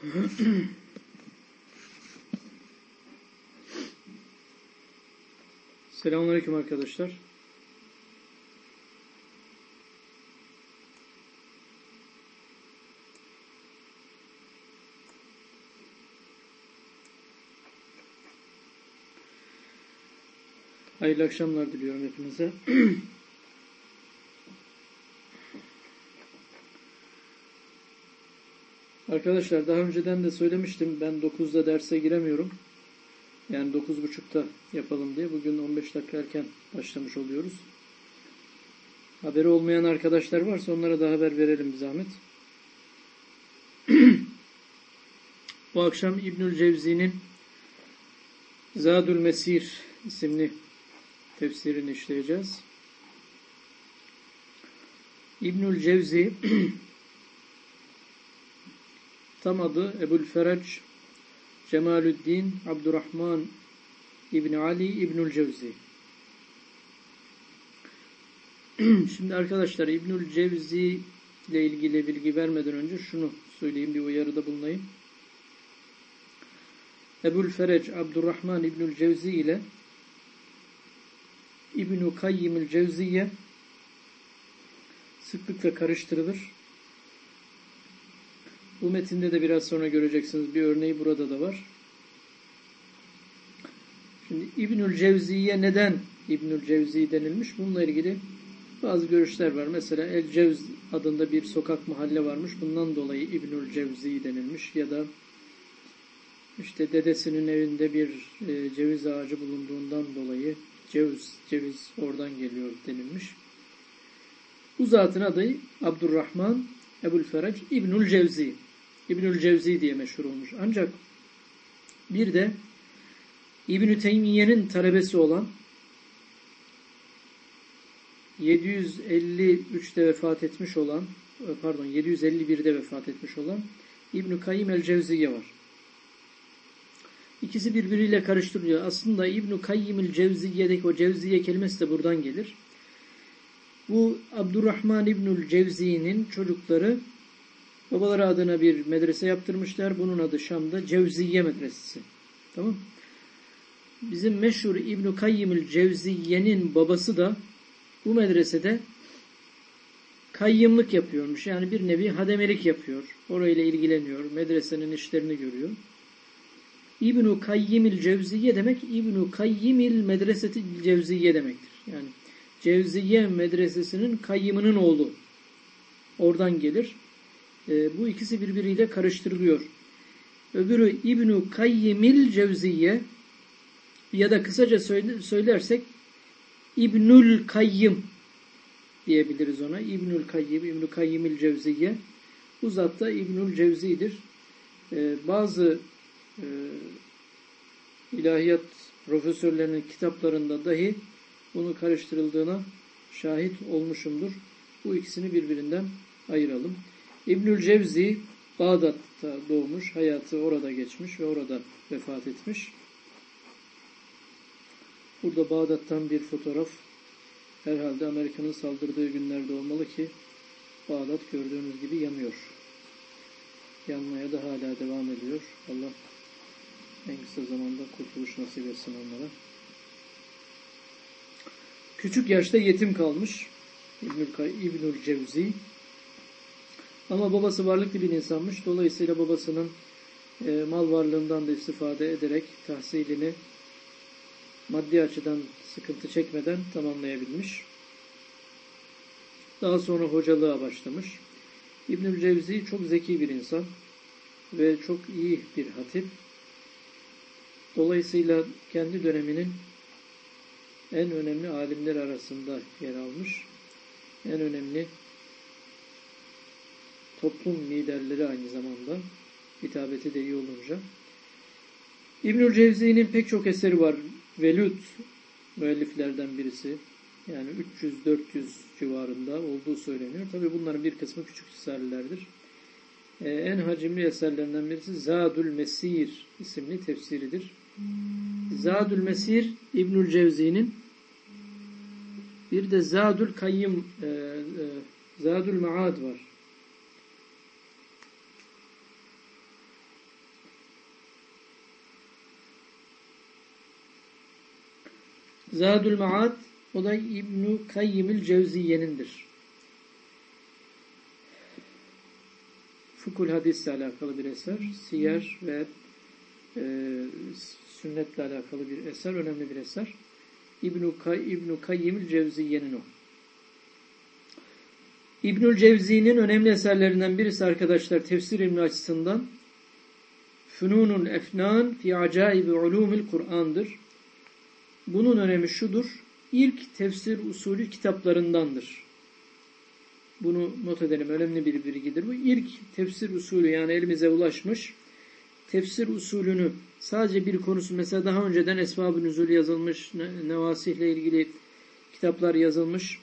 Selamünaleyküm arkadaşlar. Hayırlı akşamlar diliyorum hepinize. Arkadaşlar daha önceden de söylemiştim ben 9'da derse giremiyorum. Yani 9.30'da yapalım diye. Bugün 15 dakika erken başlamış oluyoruz. Haberi olmayan arkadaşlar varsa onlara da haber verelim zahmet. Bu akşam İbnül Cevzi'nin Zadül Mesir isimli tefsirini işleyeceğiz. İbnül Cevzi tam adı Ebul Ferec Cemalüddin Abdurrahman İbni Ali İbnül Cevzi. Şimdi arkadaşlar İbnül Cevzi ile ilgili bilgi vermeden önce şunu söyleyeyim, bir uyarıda bulunayım. Ebul Ferec Abdurrahman İbnül Cevzi ile İbn-i Kayyimül Cevziye sıklıkla karıştırılır. Bu metinde de biraz sonra göreceksiniz. Bir örneği burada da var. Şimdi İbnül Cevziye neden İbnül Cevzi denilmiş? Bununla ilgili bazı görüşler var. Mesela El Cevz adında bir sokak mahalle varmış. Bundan dolayı İbnül Cevzi denilmiş. Ya da işte dedesinin evinde bir e, ceviz ağacı bulunduğundan dolayı ceviz, ceviz oradan geliyor denilmiş. Bu zatın adı Abdurrahman Ebul Ferec İbnül Cevzi. İbnül Cevzi diye meşhur olmuş. Ancak bir de İbn-i Teymiye'nin talebesi olan 753'te vefat etmiş olan pardon 751'de vefat etmiş olan İbn-i Kayyim el-Cevziye var. İkisi birbiriyle karıştırılıyor. Aslında İbn-i Kayyim el-Cevziye'deki o cevziye kelimesi de buradan gelir. Bu Abdurrahman İbnül Cevzi'nin çocukları babaları adına bir medrese yaptırmışlar. Bunun adı Şam'da Cevziye Medresesi. Tamam Bizim meşhur İbn-i Kayyimül Cevziye'nin babası da bu medresede kayyımlık yapıyormuş. Yani bir nevi hademelik yapıyor. Orayla ilgileniyor. Medresenin işlerini görüyor. İbn-i Kayyimil Cevziye demek İbn-i Kayyimil Medreseti Cevziye demektir. Yani Cevziye medresesinin kayyımının oğlu. Oradan gelir. E, bu ikisi birbiriyle karıştırılıyor. Öbürü İbn-i Kayyimil Cevziye ya da kısaca söylersek İbnül Kayyım diyebiliriz ona. İbnül Kayyim, İbnül Kayyimil Cevziye. Bu zat da İbnül Cevzi'dir. Ee, bazı e, ilahiyat profesörlerinin kitaplarında dahi bunu karıştırıldığına şahit olmuşumdur. Bu ikisini birbirinden ayıralım. İbnül Cevzi Bağdat'ta doğmuş, hayatı orada geçmiş ve orada vefat etmiş. Burada Bağdat'tan bir fotoğraf herhalde Amerika'nın saldırdığı günlerde olmalı ki Bağdat gördüğünüz gibi yanıyor. Yanmaya da hala devam ediyor. Allah en kısa zamanda kurtuluş nasip etsin onlara. Küçük yaşta yetim kalmış İbnül, İbnül Cevzi. Ama babası varlıklı bir insanmış. Dolayısıyla babasının e, mal varlığından da istifade ederek tahsilini maddi açıdan sıkıntı çekmeden tamamlayabilmiş. Daha sonra hocalığa başlamış. İbnül Cevzi çok zeki bir insan ve çok iyi bir hatip. Dolayısıyla kendi döneminin en önemli alimler arasında yer almış. En önemli toplum liderleri aynı zamanda. Hitabeti de iyi olunca. İbnül Cevzi'nin pek çok eseri var. Velud müelliflerden birisi. Yani 300-400 civarında olduğu söyleniyor. Tabi bunların bir kısmı küçük eserlerdir. Ee, en hacimli eserlerinden birisi Zadül Mesir isimli tefsiridir. Zadül Mesir İbnül Cevzi'nin bir de Zadül Kayyım e, e, Zadül Maad var. Zadül Maad o da İbn-i Kayyimil Cevziye'nindir. Fukul hadisle alakalı bir eser, siyer ve e, sünnetle alakalı bir eser, önemli bir eser. İbn-i Kay, İbn Kayyimil Cevziye'nin o. İbnül Cevzi'nin önemli eserlerinden birisi arkadaşlar tefsir ilmi açısından Fünunul Efnan fi Acaibi Ulumil Kur'an'dır. Bunun önemi şudur. İlk tefsir usulü kitaplarındandır. Bunu not edelim. Önemli bir bilgidir. Bu ilk tefsir usulü yani elimize ulaşmış. Tefsir usulünü sadece bir konusu mesela daha önceden Esbab-ı Nüzul yazılmış, Nevasihle ilgili kitaplar yazılmış.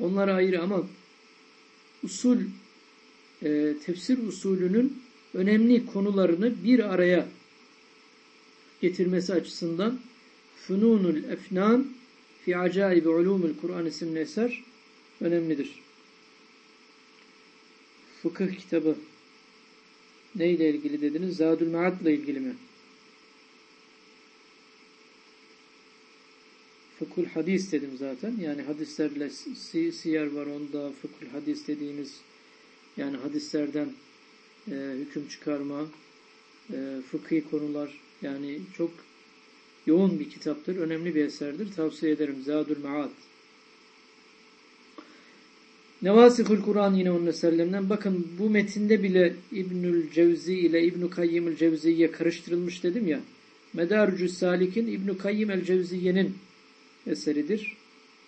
Onlar ayrı ama usul e, tefsir usulünün önemli konularını bir araya getirmesi açısından Fununul Efnan fi Acaibi Ulumul Kur'an isimli eser önemlidir. Fıkıh kitabı neyle ilgili dediniz? Zadül Maad'la ilgili mi? Fıkhul hadis dedim zaten. Yani hadislerle si siyer var onda. Fıkhul hadis dediğimiz yani hadislerden e, hüküm çıkarma, e, fıkhi konular yani çok yoğun bir kitaptır. Önemli bir eserdir. Tavsiye ederim. Zadül Maad. Nevasihul Kur'an yine onun eserlerinden. Bakın bu metinde bile İbnül Cevzi ile İbnü Kayyimül Cevziye karıştırılmış dedim ya. Medarucü Salik'in İbnü Kayyim el Cevziye'nin eseridir.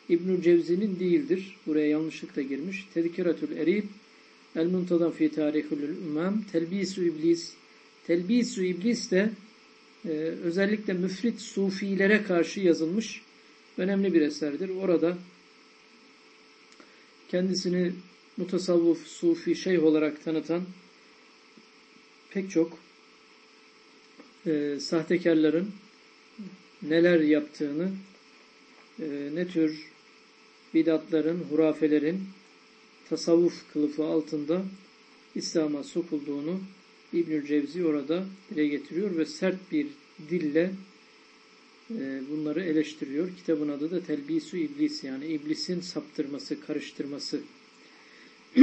İbnül Cevzi'nin değildir. Buraya yanlışlıkla girmiş. Tezkiratül Erib El Muntazam fi Tarihül Ümam Telbisu İblis Telbisu İblis de e, özellikle müfrit sufilere karşı yazılmış önemli bir eserdir. Orada kendisini mutasavvuf, sufi, şeyh olarak tanıtan pek çok e, sahtekarların neler yaptığını, e, ne tür bidatların, hurafelerin tasavvuf kılıfı altında İslam'a sokulduğunu İbnül Cevzi orada dile getiriyor ve sert bir dille e, bunları eleştiriyor. Kitabın adı da Telbisu İblis yani iblisin saptırması, karıştırması.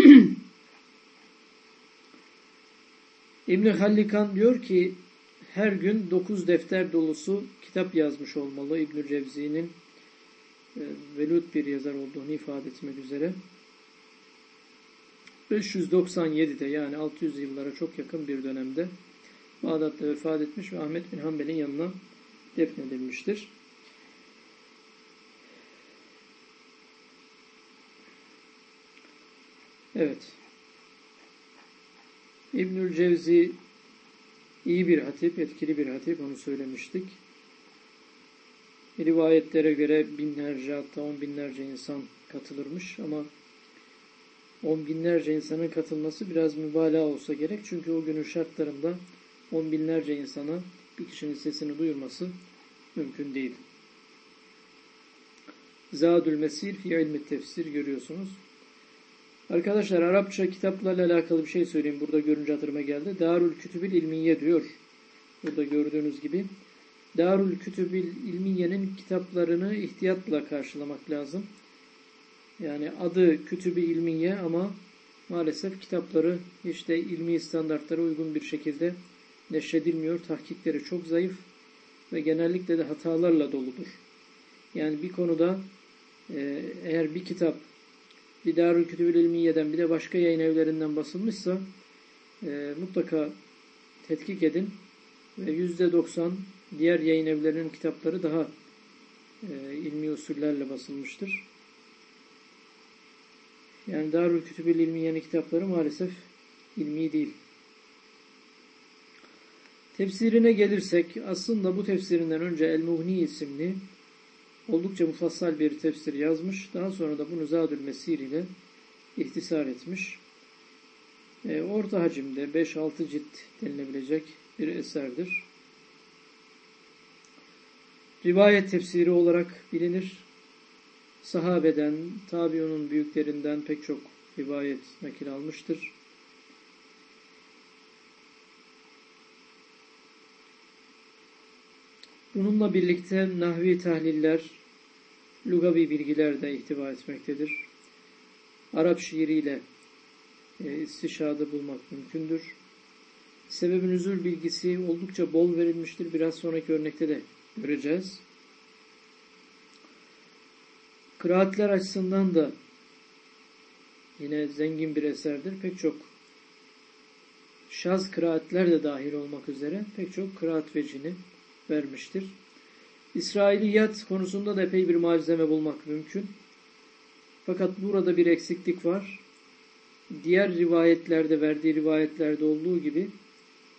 İbn Hallikan diyor ki her gün dokuz defter dolusu kitap yazmış olmalı İbn Cevzi'nin e, velut bir yazar olduğunu ifade etmek üzere. 597'de yani 600 yıllara çok yakın bir dönemde Bağdat'ta vefat etmiş ve Ahmet bin Hanbel'in yanına defnedilmiştir. Evet. İbnül Cevzi iyi bir hatip, etkili bir hatip onu söylemiştik. Rivayetlere göre binlerce hatta on binlerce insan katılırmış ama on binlerce insanın katılması biraz mübalağa olsa gerek. Çünkü o günün şartlarında on binlerce insana bir kişinin sesini duyurması mümkün değil. Zadül Mesir fi ilmi tefsir görüyorsunuz. Arkadaşlar Arapça kitaplarla alakalı bir şey söyleyeyim. Burada görünce hatırıma geldi. Darül Kütübül İlmiye diyor. Burada gördüğünüz gibi. Darül Kütübül İlmiye'nin kitaplarını ihtiyatla karşılamak lazım. Yani adı Kütübü İlmiye ama maalesef kitapları işte ilmi standartlara uygun bir şekilde neşredilmiyor. Tahkikleri çok zayıf ve genellikle de hatalarla doludur. Yani bir konuda e, eğer bir kitap bir Darül Kütübül İlmiye'den bir de başka yayın evlerinden basılmışsa e, mutlaka tetkik edin ve yüzde doksan diğer yayın evlerinin kitapları daha e, ilmi usullerle basılmıştır. Yani Darül Kütübül İlmiye'nin kitapları maalesef ilmi değil. Tefsirine gelirsek aslında bu tefsirinden önce El-Muhni isimli oldukça mufassal bir tefsir yazmış. Daha sonra da bunu Zadül Mesir ile ihtisar etmiş. E, orta hacimde 5-6 cilt denilebilecek bir eserdir. Rivayet tefsiri olarak bilinir. Sahabeden, tabiunun büyüklerinden pek çok rivayet nakil almıştır. Bununla birlikte nahvi tahliller, lugavi bilgiler de ihtiva etmektedir. Arap şiiriyle e, istişadı bulmak mümkündür. Sebebin nüzul bilgisi oldukça bol verilmiştir. Biraz sonraki örnekte de göreceğiz. Kıraatler açısından da yine zengin bir eserdir. Pek çok şaz kıraatler de dahil olmak üzere pek çok kıraat vecini vermiştir. İsrailiyat konusunda da epey bir malzeme bulmak mümkün. Fakat burada bir eksiklik var. Diğer rivayetlerde, verdiği rivayetlerde olduğu gibi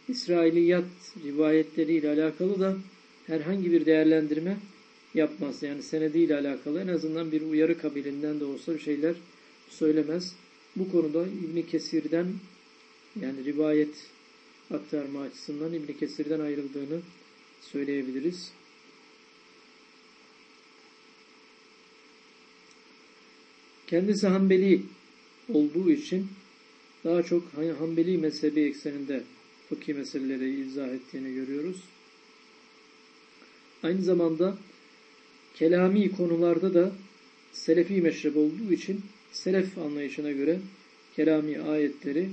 İsrailiyat rivayetleriyle alakalı da herhangi bir değerlendirme yapmaz. Yani senediyle alakalı en azından bir uyarı kabilinden de olsa bir şeyler söylemez. Bu konuda İbn Kesir'den yani rivayet aktarma açısından İbn Kesir'den ayrıldığını söyleyebiliriz. Kendisi Hanbeli olduğu için daha çok Hanbeli mezhebi ekseninde fıkhi meseleleri izah ettiğini görüyoruz. Aynı zamanda kelami konularda da selefi meşrep olduğu için selef anlayışına göre kelami ayetleri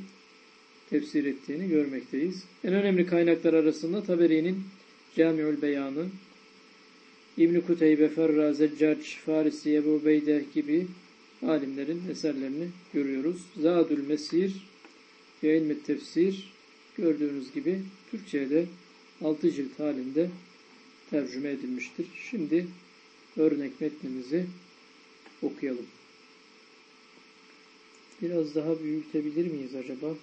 tefsir ettiğini görmekteyiz. En önemli kaynaklar arasında Taberi'nin Camiül Beyanı, İbn-i Kuteybe, Ferra, Zeccac, Farisi, Ebu Beyde gibi alimlerin eserlerini görüyoruz. Zadül Mesir ve Tefsir gördüğünüz gibi Türkçe'de 6 cilt halinde tercüme edilmiştir. Şimdi örnek metnimizi okuyalım. Biraz daha büyütebilir miyiz acaba?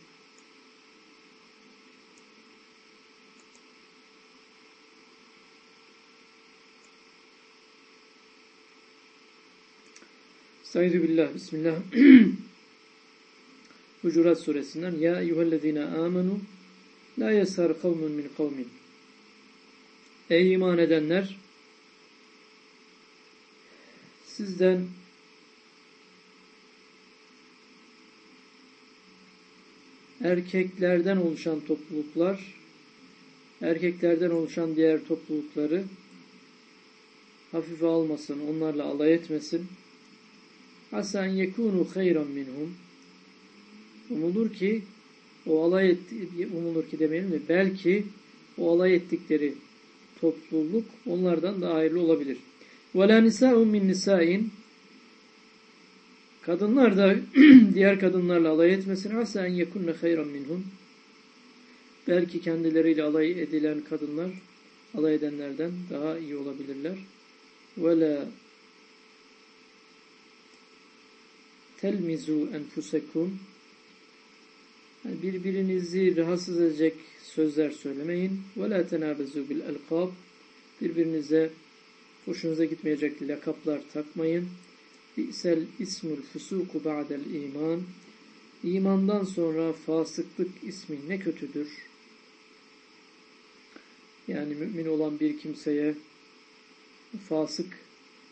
Estaizu billah, bismillah. Hucurat suresinden Ya eyyühellezine amenu la yesar kavmun min kavmin Ey iman edenler sizden erkeklerden oluşan topluluklar erkeklerden oluşan diğer toplulukları hafife almasın, onlarla alay etmesin. Hasan yekunu hayran minhum. Umulur ki o alay et, umulur ki demeyelim de belki o alay ettikleri topluluk onlardan daha hayırlı olabilir. Ve la nisa'un min nisa'in Kadınlar da diğer kadınlarla alay etmesin. Asa en yekunne hayran minhum. Belki kendileriyle alay edilen kadınlar, alay edenlerden daha iyi olabilirler. Ve la telmizu enfusekum yani birbirinizi rahatsız edecek sözler söylemeyin. Ve la tenabezu bil elkab birbirinize hoşunuza gitmeyecek lakaplar takmayın. Bi'sel ismul fusuku ba'del iman İmandan sonra fasıklık ismi ne kötüdür. Yani mümin olan bir kimseye fasık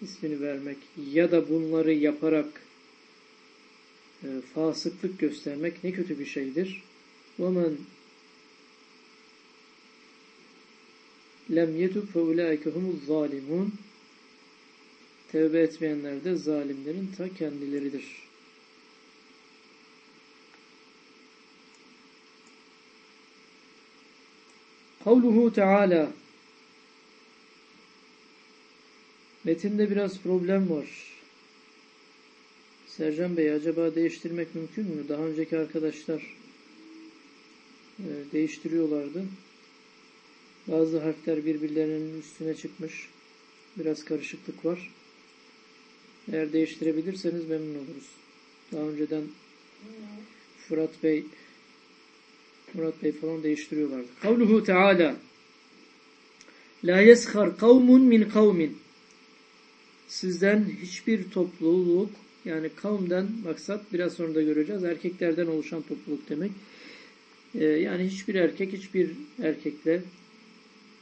ismini vermek ya da bunları yaparak e, fasıklık göstermek ne kötü bir şeydir. وَمَنْ lem yetub fe ulaike humuz zalimun Tevbe etmeyenler de zalimlerin ta kendileridir. Kavluhu Teala Metinde biraz problem var. Sercan Bey acaba değiştirmek mümkün mü? Daha önceki arkadaşlar e, değiştiriyorlardı. Bazı harfler birbirlerinin üstüne çıkmış. Biraz karışıklık var. Eğer değiştirebilirseniz memnun oluruz. Daha önceden Fırat Bey Murat Bey falan değiştiriyorlardı. Kavluhu Teala La yeshar kavmun min kavmin Sizden hiçbir topluluk yani kavmden maksat biraz sonra da göreceğiz. Erkeklerden oluşan topluluk demek. Ee, yani hiçbir erkek hiçbir erkekle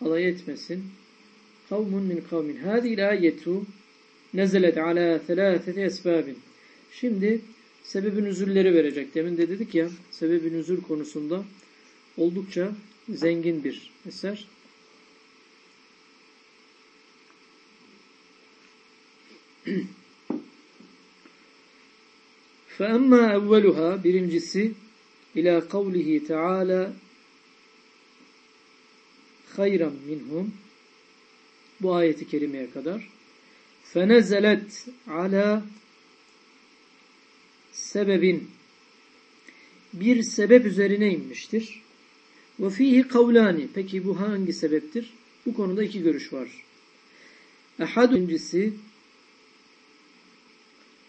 alay etmesin. Kavmun min kavmin. Hadi ayetu nezelet ala selâseti esbâbin. Şimdi sebebin üzülleri verecek. Demin de dedik ya sebebin üzül konusunda oldukça zengin bir eser. فَأَمَّا اَوَّلُهَا Birincisi ila قَوْلِهِ تَعَالَى خَيْرًا minhum Bu ayeti kerimeye kadar fenezelet ala sebebin bir sebep üzerine inmiştir. Ve fihi kavlani. Peki bu hangi sebeptir? Bu konuda iki görüş var. Ehad birincisi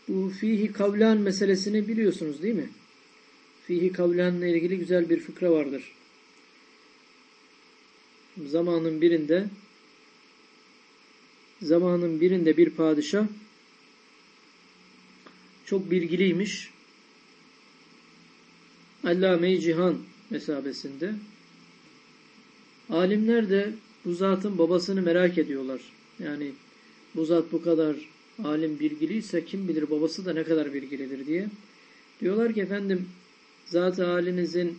bu fihi kavlan meselesini biliyorsunuz değil mi? Fihi kavlanla ilgili güzel bir fıkra vardır. Zamanın birinde zamanın birinde bir padişah çok bilgiliymiş. Allame-i Cihan mesabesinde. Alimler de bu zatın babasını merak ediyorlar. Yani bu zat bu kadar alim bilgiliyse kim bilir babası da ne kadar bilgilidir diye. Diyorlar ki efendim zat-ı halinizin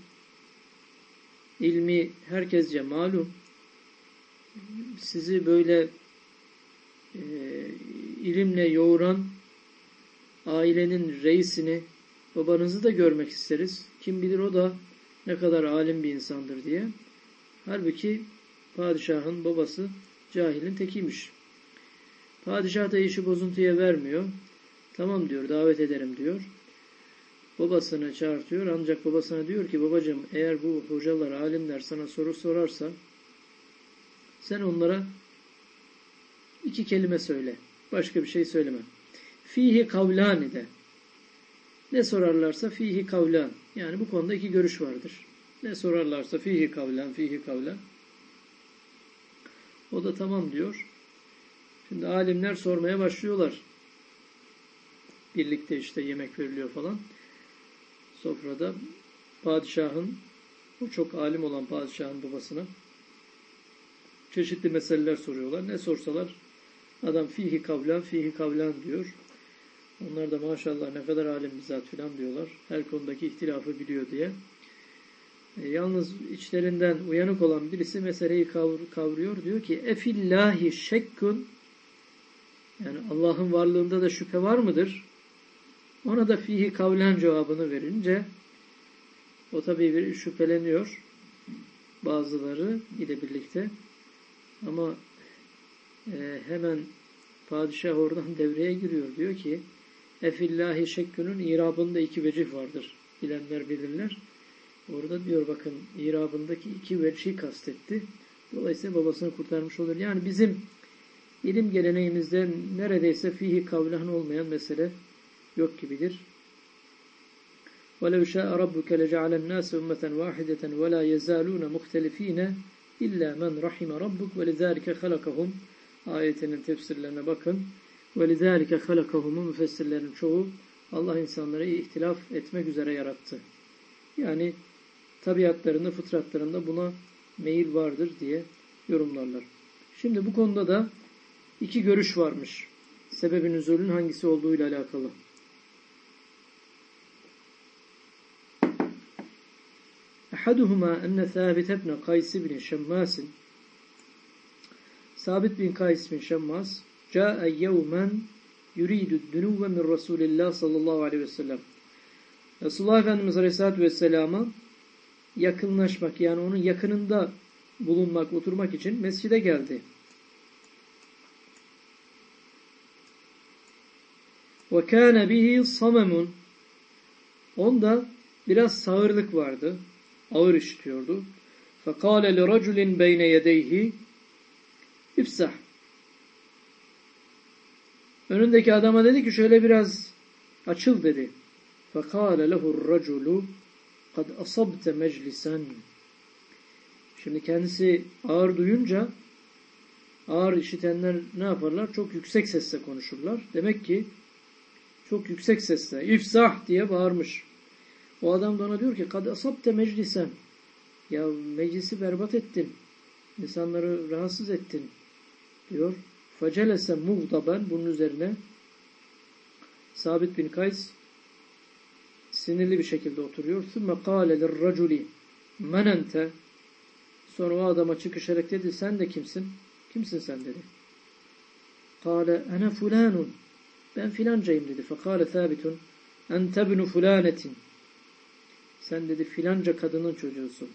ilmi herkesce malum. Sizi böyle e, ilimle yoğuran ailenin reisini, babanızı da görmek isteriz. Kim bilir o da ne kadar alim bir insandır diye. Halbuki padişahın babası cahilin tekiymiş. Padişah da işi bozuntuya vermiyor. Tamam diyor, davet ederim diyor. Babasını çağırtıyor ancak babasına diyor ki babacığım eğer bu hocalar, alimler sana soru sorarsa sen onlara iki kelime söyle. Başka bir şey söyleme. Fihi kavlani de. Ne sorarlarsa fihi kavlan. Yani bu konuda iki görüş vardır. Ne sorarlarsa fihi kavlan, fihi kavlan. O da tamam diyor. Şimdi alimler sormaya başlıyorlar. Birlikte işte yemek veriliyor falan. Sofrada padişahın, o çok alim olan padişahın babasına çeşitli meseleler soruyorlar. Ne sorsalar adam fihi kavlan, fihi kavlan diyor. Onlar da maşallah ne kadar alim bizzat filan diyorlar. Her konudaki ihtilafı biliyor diye. E, yalnız içlerinden uyanık olan birisi meseleyi kavr kavruyor. Diyor ki efillahi şekkun yani Allah'ın varlığında da şüphe var mıdır? Ona da fihi kavlen cevabını verince o tabii bir şüpheleniyor. Bazıları ile birlikte. Ama e, hemen padişah oradan devreye giriyor. Diyor ki Efillahi şekkünün irabında iki vecih vardır. Bilenler bilirler. Orada diyor bakın irabındaki iki vecihi kastetti. Dolayısıyla babasını kurtarmış olur. Yani bizim ilim geleneğimizde neredeyse fihi kavlahan olmayan mesele yok gibidir. وَلَوْ شَاءَ رَبُّكَ لَجَعَلَ النَّاسَ أُمَّةً وَاحِدَةً وَلَا يَزَالُونَ مُخْتَلِف۪ينَ اِلَّا مَنْ رَحِمَ رَبُّكَ وَلِذَٰلِكَ خَلَقَهُمْ Ayetinin tefsirlerine bakın. وَلِذَٰلِكَ خَلَقَهُمُ müfessirlerin çoğu Allah insanları ihtilaf etmek üzere yarattı. Yani tabiatlarında, fıtratlarında buna meyil vardır diye yorumlarlar. Şimdi bu konuda da iki görüş varmış. Sebebin üzülün hangisi olduğuyla alakalı. أحدهما أن ثابت بن قيس بن شماس Sabit bin Kays bin Şemmas Câe yevmen yuridü dünüvve min Resulillah sallallahu aleyhi ve sellem Resulullah Efendimiz Aleyhisselatü Vesselam'a yakınlaşmak yani onun yakınında bulunmak, oturmak için mescide geldi. Ve kâne bihi samemun Onda biraz sağırlık vardı. Ağır işitiyordu. Fekâle li raculin beyne yedeyhi اِفْسَحْ Önündeki adama dedi ki şöyle biraz açıl dedi. فَقَالَ لَهُ الرَّجُلُ قَدْ أَصَبْتَ مَجْلِسًا Şimdi kendisi ağır duyunca ağır işitenler ne yaparlar? Çok yüksek sesle konuşurlar. Demek ki çok yüksek sesle ifsah diye bağırmış. O adam da ona diyor ki kad asabte meclisen ya meclisi berbat ettin. İnsanları rahatsız ettin diyor. Fecelese muğdaben bunun üzerine Sabit bin Kays sinirli bir şekilde oturuyor. ثُمَّ قَالَ لِلرَّجُلِ مَنْ اَنْتَ Sonra o adama çıkışarak dedi sen de kimsin? Kimsin sen dedi. قَالَ اَنَا فُلَانٌ Ben filancayım dedi. فَقَالَ ثَابِتٌ Ente bnu fulanetin. Sen dedi filanca kadının çocuğusun.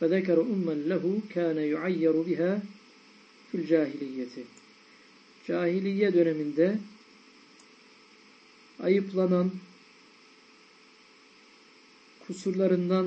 فَذَكَرَ اُمَّنْ لَهُ كَانَ يُعَيَّرُ بِهَا fil cahiliyeti. Cahiliye döneminde ayıplanan kusurlarından